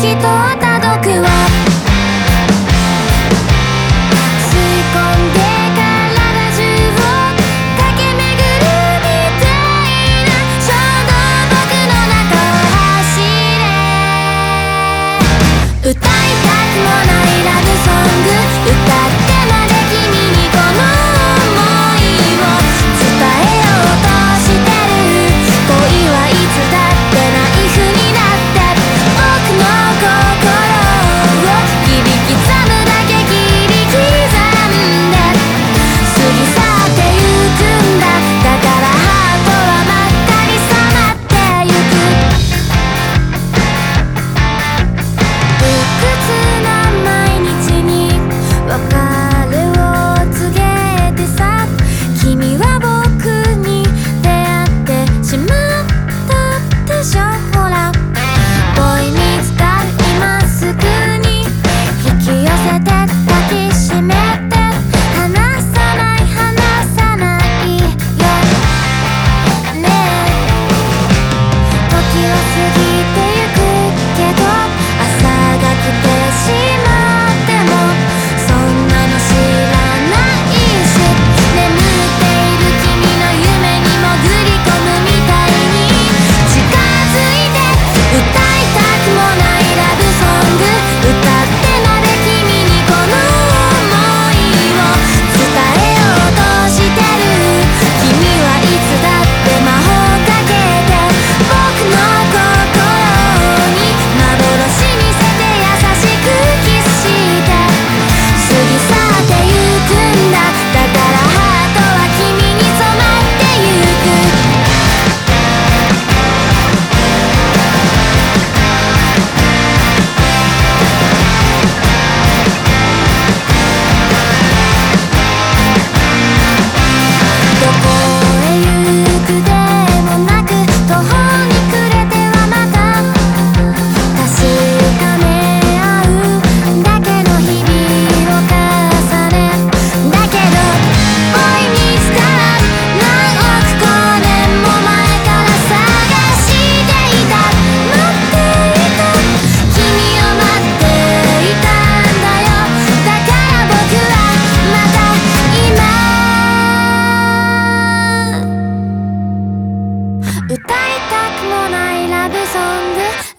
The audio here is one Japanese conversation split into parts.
きっと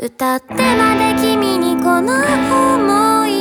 歌ってまで君にこの想い